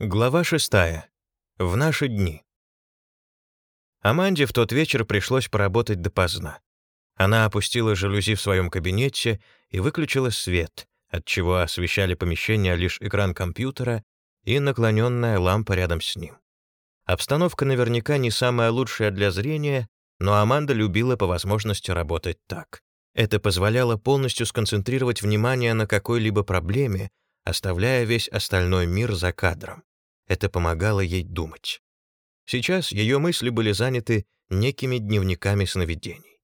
Глава шестая. В наши дни. Аманде в тот вечер пришлось поработать допоздна. Она опустила жалюзи в своем кабинете и выключила свет, отчего освещали помещение лишь экран компьютера и наклоненная лампа рядом с ним. Обстановка наверняка не самая лучшая для зрения, но Аманда любила по возможности работать так. Это позволяло полностью сконцентрировать внимание на какой-либо проблеме, оставляя весь остальной мир за кадром. Это помогало ей думать. Сейчас ее мысли были заняты некими дневниками сновидений.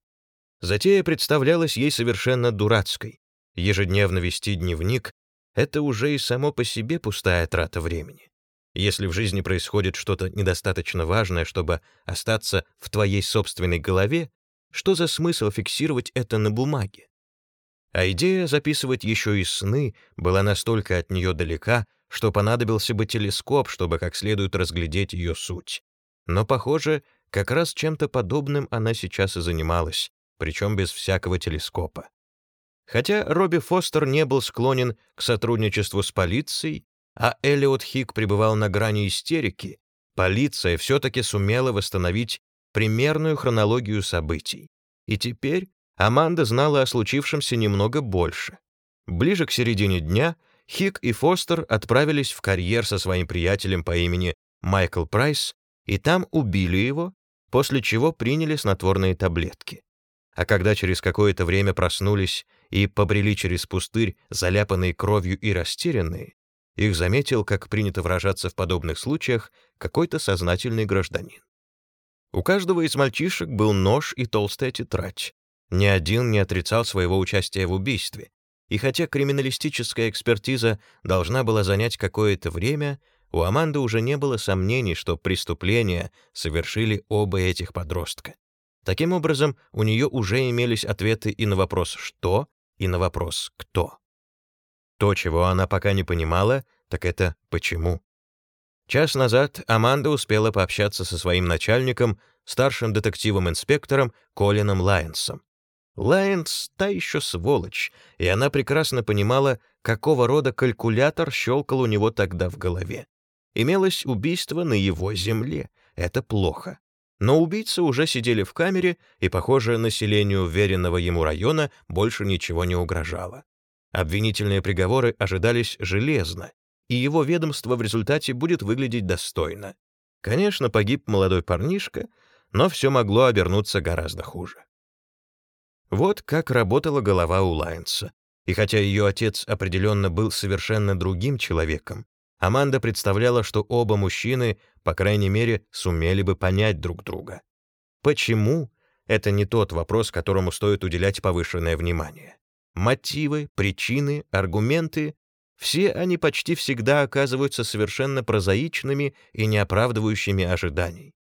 Затея представлялась ей совершенно дурацкой. Ежедневно вести дневник — это уже и само по себе пустая трата времени. Если в жизни происходит что-то недостаточно важное, чтобы остаться в твоей собственной голове, что за смысл фиксировать это на бумаге? А идея записывать еще и сны была настолько от нее далека, что понадобился бы телескоп, чтобы как следует разглядеть ее суть. Но, похоже, как раз чем-то подобным она сейчас и занималась, причем без всякого телескопа. Хотя Робби Фостер не был склонен к сотрудничеству с полицией, а Элиот Хик пребывал на грани истерики, полиция все-таки сумела восстановить примерную хронологию событий. И теперь Аманда знала о случившемся немного больше. Ближе к середине дня Хик и Фостер отправились в карьер со своим приятелем по имени Майкл Прайс, и там убили его, после чего приняли снотворные таблетки. А когда через какое-то время проснулись и побрели через пустырь, заляпанные кровью и растерянные, их заметил, как принято выражаться в подобных случаях, какой-то сознательный гражданин. У каждого из мальчишек был нож и толстая тетрадь. Ни один не отрицал своего участия в убийстве, и хотя криминалистическая экспертиза должна была занять какое-то время, у Аманды уже не было сомнений, что преступления совершили оба этих подростка. Таким образом, у нее уже имелись ответы и на вопрос «что», и на вопрос «кто». То, чего она пока не понимала, так это «почему». Час назад Аманда успела пообщаться со своим начальником, старшим детективом-инспектором Колином Лайенсом. Лайенс — та еще сволочь, и она прекрасно понимала, какого рода калькулятор щелкал у него тогда в голове. Имелось убийство на его земле. Это плохо. Но убийцы уже сидели в камере, и, похоже, населению веренного ему района больше ничего не угрожало. Обвинительные приговоры ожидались железно, и его ведомство в результате будет выглядеть достойно. Конечно, погиб молодой парнишка, но все могло обернуться гораздо хуже. Вот как работала голова у Лайнса. И хотя ее отец определенно был совершенно другим человеком, Аманда представляла, что оба мужчины, по крайней мере, сумели бы понять друг друга. Почему? Это не тот вопрос, которому стоит уделять повышенное внимание. Мотивы, причины, аргументы — все они почти всегда оказываются совершенно прозаичными и не оправдывающими ожиданий.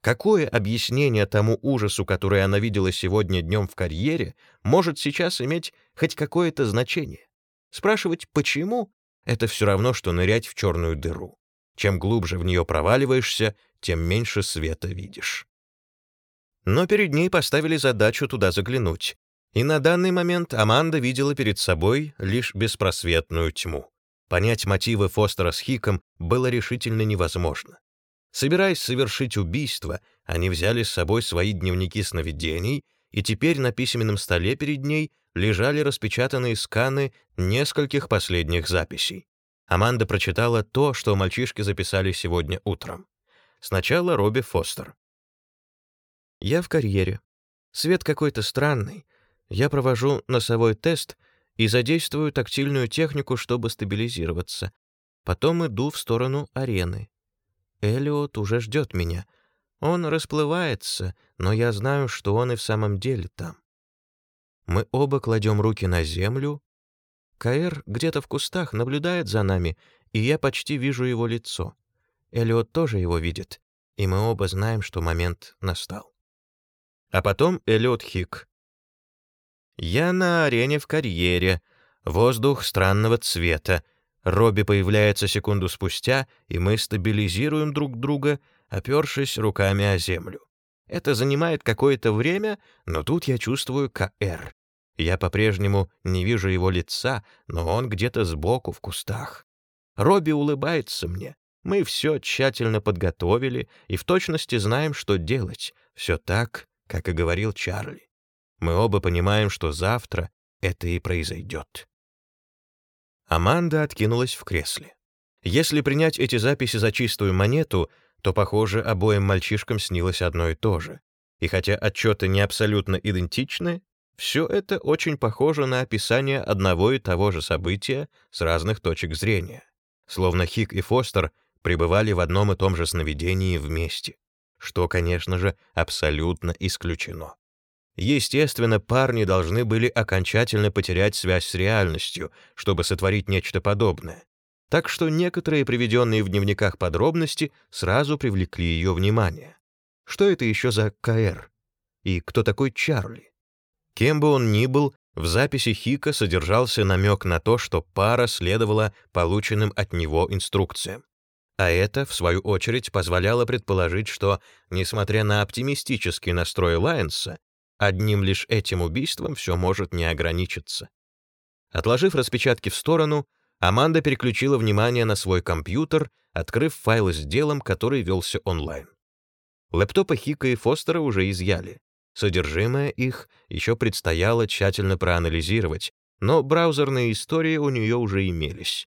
Какое объяснение тому ужасу, который она видела сегодня днем в карьере, может сейчас иметь хоть какое-то значение? Спрашивать «почему» — это все равно, что нырять в черную дыру. Чем глубже в нее проваливаешься, тем меньше света видишь. Но перед ней поставили задачу туда заглянуть, и на данный момент Аманда видела перед собой лишь беспросветную тьму. Понять мотивы Фостера с Хиком было решительно невозможно. Собираясь совершить убийство, они взяли с собой свои дневники сновидений, и теперь на письменном столе перед ней лежали распечатанные сканы нескольких последних записей. Аманда прочитала то, что мальчишки записали сегодня утром. Сначала Робби Фостер. «Я в карьере. Свет какой-то странный. Я провожу носовой тест и задействую тактильную технику, чтобы стабилизироваться. Потом иду в сторону арены. Элиот уже ждет меня. Он расплывается, но я знаю, что он и в самом деле там. Мы оба кладем руки на землю. Каэр где-то в кустах наблюдает за нами, и я почти вижу его лицо. Элиот тоже его видит, и мы оба знаем, что момент настал. А потом Элиот Хик. Я на арене в карьере. Воздух странного цвета. Робби появляется секунду спустя, и мы стабилизируем друг друга, опершись руками о землю. Это занимает какое-то время, но тут я чувствую КР. Я по-прежнему не вижу его лица, но он где-то сбоку в кустах. Робби улыбается мне. Мы все тщательно подготовили и в точности знаем, что делать. Все так, как и говорил Чарли. Мы оба понимаем, что завтра это и произойдет. Аманда откинулась в кресле. Если принять эти записи за чистую монету, то, похоже, обоим мальчишкам снилось одно и то же. И хотя отчеты не абсолютно идентичны, все это очень похоже на описание одного и того же события с разных точек зрения. Словно Хик и Фостер пребывали в одном и том же сновидении вместе, что, конечно же, абсолютно исключено. Естественно, парни должны были окончательно потерять связь с реальностью, чтобы сотворить нечто подобное. Так что некоторые приведенные в дневниках подробности сразу привлекли ее внимание. Что это еще за КР? И кто такой Чарли? Кем бы он ни был, в записи Хика содержался намек на то, что пара следовала полученным от него инструкциям. А это, в свою очередь, позволяло предположить, что, несмотря на оптимистический настрой Лайенса, одним лишь этим убийством все может не ограничиться. Отложив распечатки в сторону, Аманда переключила внимание на свой компьютер, открыв файлы с делом, который велся онлайн. Лэптопы Хика и Фостера уже изъяли. Содержимое их еще предстояло тщательно проанализировать, но браузерные истории у нее уже имелись.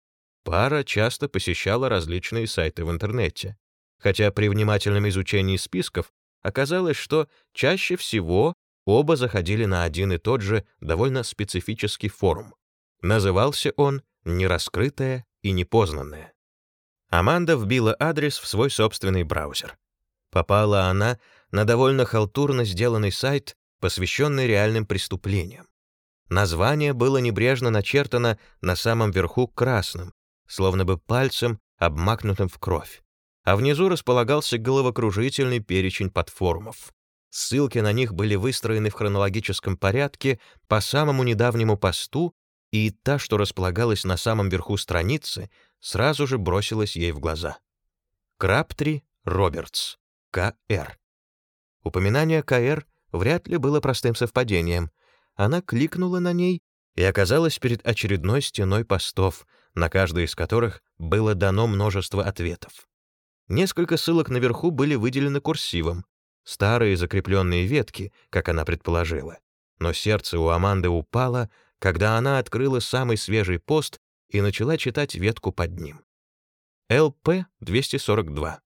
Пара часто посещала различные сайты в интернете. Хотя при внимательном изучении списков оказалось, что чаще всего оба заходили на один и тот же довольно специфический форум. Назывался он «Нераскрытое и непознанное». Аманда вбила адрес в свой собственный браузер. Попала она на довольно халтурно сделанный сайт, посвященный реальным преступлениям. Название было небрежно начертано на самом верху красным, словно бы пальцем, обмакнутым в кровь. А внизу располагался головокружительный перечень подфорумов. Ссылки на них были выстроены в хронологическом порядке по самому недавнему посту, и та, что располагалась на самом верху страницы, сразу же бросилась ей в глаза. Краптри Робертс, К.Р. Упоминание К.Р. вряд ли было простым совпадением. Она кликнула на ней и оказалась перед очередной стеной постов, на каждой из которых было дано множество ответов. Несколько ссылок наверху были выделены курсивом, старые закрепленные ветки, как она предположила. Но сердце у Аманды упало, когда она открыла самый свежий пост и начала читать ветку под ним. ЛП-242.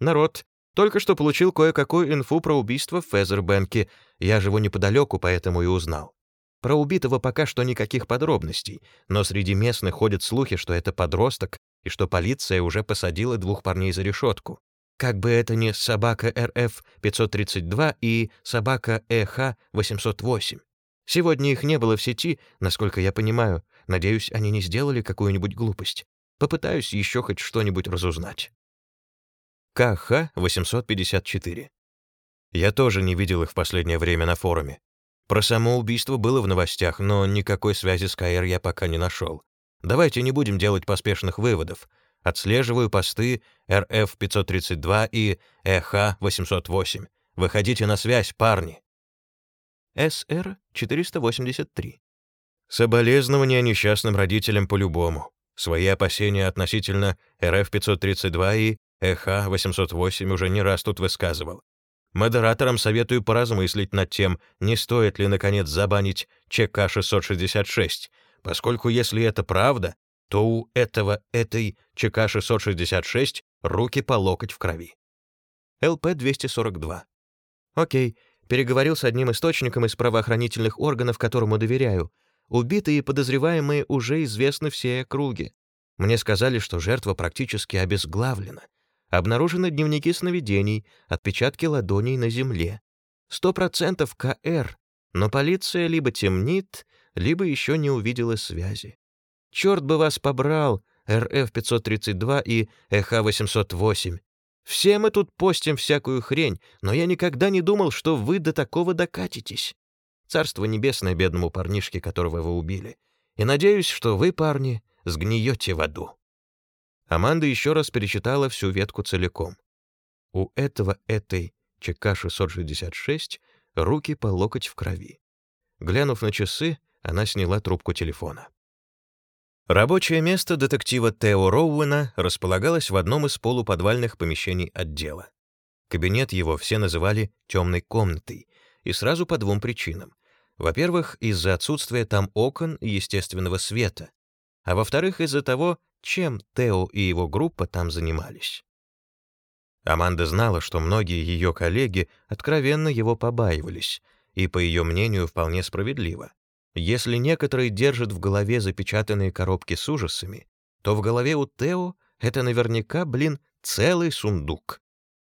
Народ, только что получил кое-какую инфу про убийство в Фезербенке. Я живу неподалеку, поэтому и узнал. Про убитого пока что никаких подробностей, но среди местных ходят слухи, что это подросток и что полиция уже посадила двух парней за решетку. Как бы это ни собака РФ-532 и собака ЭХ-808. Сегодня их не было в сети, насколько я понимаю. Надеюсь, они не сделали какую-нибудь глупость. Попытаюсь еще хоть что-нибудь разузнать. КХ-854. Я тоже не видел их в последнее время на форуме. Про само убийство было в новостях, но никакой связи с КР я пока не нашел. Давайте не будем делать поспешных выводов. Отслеживаю посты РФ-532 и ЭХ-808. Выходите на связь, парни. СР-483. Соболезнования несчастным родителям по-любому. Свои опасения относительно РФ-532 и ЭХ-808 уже не раз тут высказывал. Модераторам советую поразмыслить над тем, не стоит ли, наконец, забанить ЧК-666, поскольку если это правда, то у этого, этой ЧК-666 руки по локоть в крови. ЛП-242. Окей, переговорил с одним источником из правоохранительных органов, которому доверяю. Убитые и подозреваемые уже известны все округи. Мне сказали, что жертва практически обезглавлена — Обнаружены дневники сновидений, отпечатки ладоней на земле. Сто процентов КР, но полиция либо темнит, либо еще не увидела связи. Черт бы вас побрал, РФ-532 и ЭХ-808. Все мы тут постим всякую хрень, но я никогда не думал, что вы до такого докатитесь. Царство небесное бедному парнишке, которого вы убили. И надеюсь, что вы, парни, сгниете в аду. Аманда еще раз перечитала всю ветку целиком. У этого этой ЧК-666 руки по локоть в крови. Глянув на часы, она сняла трубку телефона. Рабочее место детектива Тео Роуэна располагалось в одном из полуподвальных помещений отдела. Кабинет его все называли «темной комнатой», и сразу по двум причинам. Во-первых, из-за отсутствия там окон и естественного света, а во-вторых, из-за того, чем Тео и его группа там занимались. Аманда знала, что многие ее коллеги откровенно его побаивались, и, по ее мнению, вполне справедливо. Если некоторые держат в голове запечатанные коробки с ужасами, то в голове у Тео это наверняка, блин, целый сундук.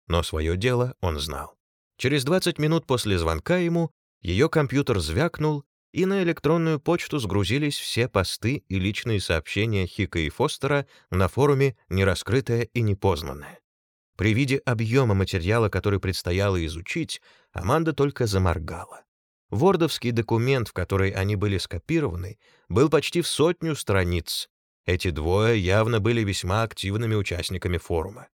Но свое дело он знал. Через 20 минут после звонка ему ее компьютер звякнул, и на электронную почту сгрузились все посты и личные сообщения Хика и Фостера на форуме «Нераскрытое и непознанное». При виде объема материала, который предстояло изучить, Аманда только заморгала. Вордовский документ, в который они были скопированы, был почти в сотню страниц. Эти двое явно были весьма активными участниками форума.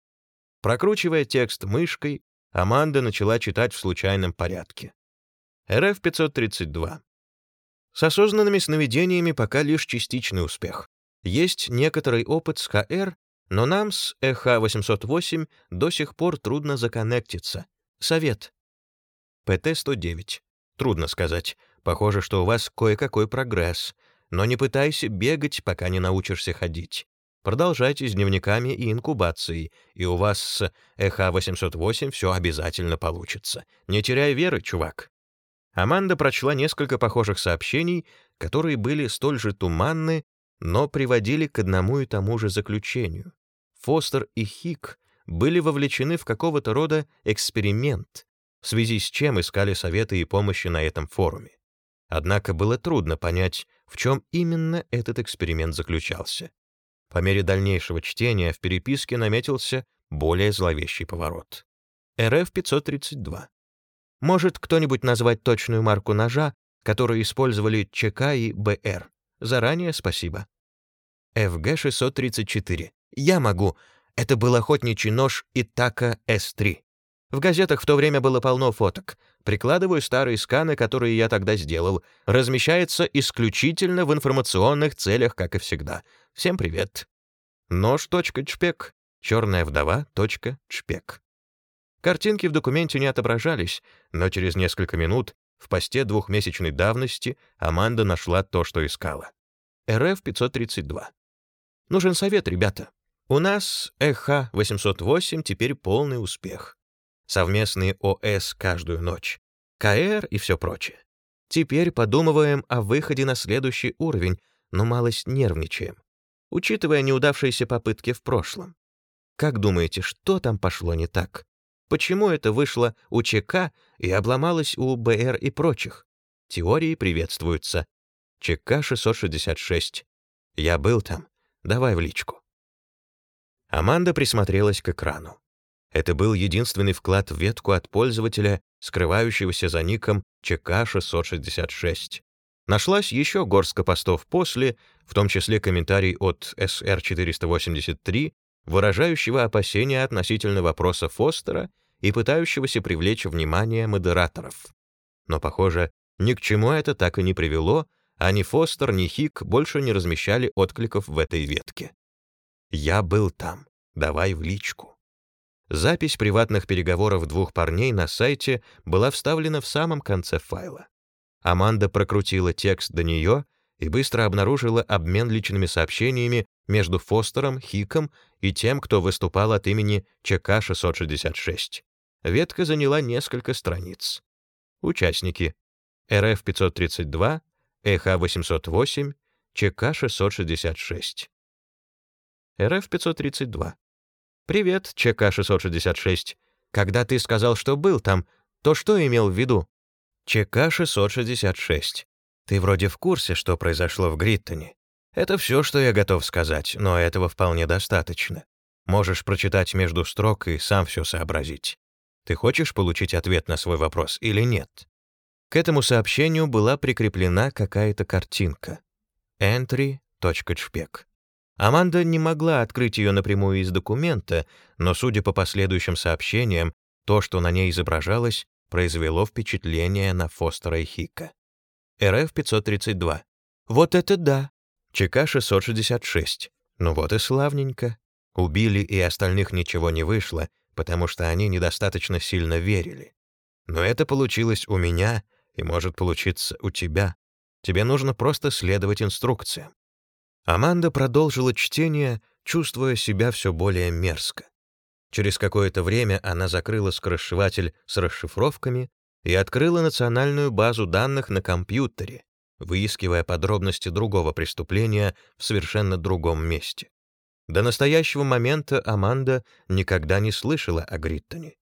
Прокручивая текст мышкой, Аманда начала читать в случайном порядке. РФ-532. С осознанными сновидениями пока лишь частичный успех. Есть некоторый опыт с КР, но нам с ЭХ-808 до сих пор трудно законнектиться. Совет. ПТ-109. Трудно сказать. Похоже, что у вас кое-какой прогресс. Но не пытайся бегать, пока не научишься ходить. Продолжайте с дневниками и инкубацией, и у вас с ЭХ-808 все обязательно получится. Не теряй веры, чувак. Аманда прочла несколько похожих сообщений, которые были столь же туманны, но приводили к одному и тому же заключению. Фостер и Хик были вовлечены в какого-то рода эксперимент, в связи с чем искали советы и помощи на этом форуме. Однако было трудно понять, в чем именно этот эксперимент заключался. По мере дальнейшего чтения в переписке наметился более зловещий поворот. РФ-532. Может кто-нибудь назвать точную марку ножа, которую использовали ЧК и БР? Заранее спасибо. ФГ-634. Я могу. Это был охотничий нож Итака С-3. В газетах в то время было полно фоток. Прикладываю старые сканы, которые я тогда сделал. Размещается исключительно в информационных целях, как и всегда. Всем привет. Нож.чпек. Черная вдова.чпек. Картинки в документе не отображались, но через несколько минут в посте двухмесячной давности Аманда нашла то, что искала. РФ-532. Нужен совет, ребята. У нас ЭХ-808 теперь полный успех. Совместные ОС каждую ночь. КР и все прочее. Теперь подумываем о выходе на следующий уровень, но малость нервничаем, учитывая неудавшиеся попытки в прошлом. Как думаете, что там пошло не так? Почему это вышло у ЧК и обломалось у БР и прочих? Теории приветствуются. ЧК 666. Я был там. Давай в личку. Аманда присмотрелась к экрану. Это был единственный вклад в ветку от пользователя, скрывающегося за ником ЧК-666. Нашлась еще горстка постов после, в том числе комментарий от СР-483, выражающего опасения относительно вопроса Фостера и пытающегося привлечь внимание модераторов. Но, похоже, ни к чему это так и не привело, а ни Фостер, ни Хик больше не размещали откликов в этой ветке. «Я был там. Давай в личку». Запись приватных переговоров двух парней на сайте была вставлена в самом конце файла. Аманда прокрутила текст до нее и быстро обнаружила обмен личными сообщениями между Фостером, Хиком и тем, кто выступал от имени ЧК-666. Ветка заняла несколько страниц. Участники. РФ-532, ЭХ-808, ЧК-666. РФ-532. «Привет, ЧК-666. Когда ты сказал, что был там, то что имел в виду?» ЧК-666. Ты вроде в курсе, что произошло в Гриттоне. Это все, что я готов сказать, но этого вполне достаточно. Можешь прочитать между строк и сам все сообразить. Ты хочешь получить ответ на свой вопрос или нет? К этому сообщению была прикреплена какая-то картинка. Entry.chpek. Аманда не могла открыть ее напрямую из документа, но, судя по последующим сообщениям, то, что на ней изображалось, произвело впечатление на Фостера и Хика. РФ-532. «Вот это да! ЧК-666. Ну вот и славненько. Убили, и остальных ничего не вышло, потому что они недостаточно сильно верили. Но это получилось у меня и может получиться у тебя. Тебе нужно просто следовать инструкциям. Аманда продолжила чтение, чувствуя себя все более мерзко. Через какое-то время она закрыла скоросшиватель с расшифровками и открыла национальную базу данных на компьютере, выискивая подробности другого преступления в совершенно другом месте. До настоящего момента Аманда никогда не слышала о Гриттоне.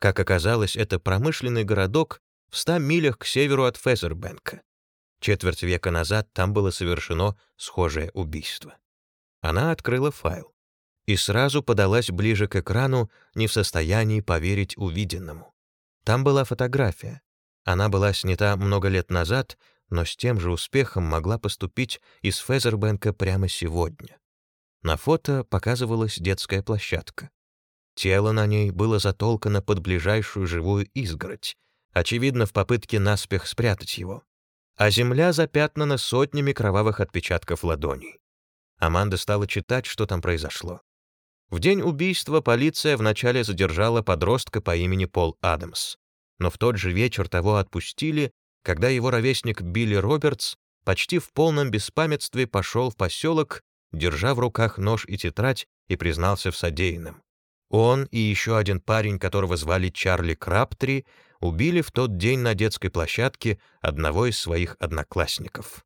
Как оказалось, это промышленный городок в ста милях к северу от Фезербенка. Четверть века назад там было совершено схожее убийство. Она открыла файл и сразу подалась ближе к экрану, не в состоянии поверить увиденному. Там была фотография. Она была снята много лет назад, но с тем же успехом могла поступить из Фезербенка прямо сегодня. На фото показывалась детская площадка. Тело на ней было затолкано под ближайшую живую изгородь, очевидно, в попытке наспех спрятать его. А земля запятнана сотнями кровавых отпечатков ладоней. Аманда стала читать, что там произошло. В день убийства полиция вначале задержала подростка по имени Пол Адамс, но в тот же вечер того отпустили, когда его ровесник Билли Робертс почти в полном беспамятстве пошел в поселок, держа в руках нож и тетрадь, и признался в содеянном. Он и еще один парень, которого звали Чарли Краптри, убили в тот день на детской площадке одного из своих одноклассников.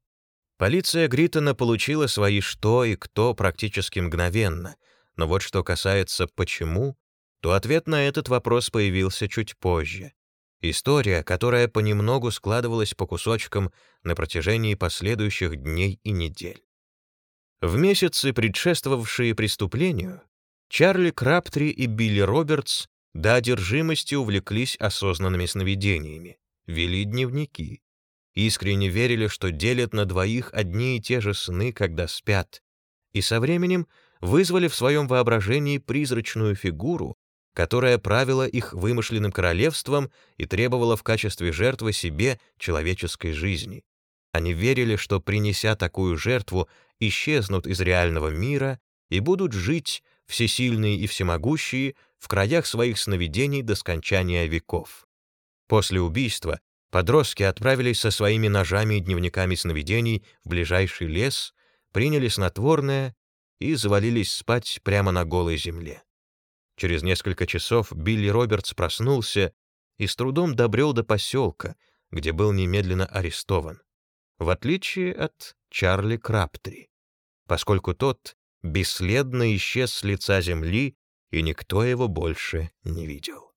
Полиция Гриттона получила свои «что» и «кто» практически мгновенно — но вот что касается «почему», то ответ на этот вопрос появился чуть позже. История, которая понемногу складывалась по кусочкам на протяжении последующих дней и недель. В месяцы, предшествовавшие преступлению, Чарли Краптри и Билли Робертс до одержимости увлеклись осознанными сновидениями, вели дневники, искренне верили, что делят на двоих одни и те же сны, когда спят, и со временем вызвали в своем воображении призрачную фигуру, которая правила их вымышленным королевством и требовала в качестве жертвы себе человеческой жизни. Они верили, что, принеся такую жертву, исчезнут из реального мира и будут жить, всесильные и всемогущие, в краях своих сновидений до скончания веков. После убийства подростки отправились со своими ножами и дневниками сновидений в ближайший лес, приняли снотворное и завалились спать прямо на голой земле. Через несколько часов Билли Робертс проснулся и с трудом добрел до поселка, где был немедленно арестован, в отличие от Чарли Краптри, поскольку тот бесследно исчез с лица земли, и никто его больше не видел.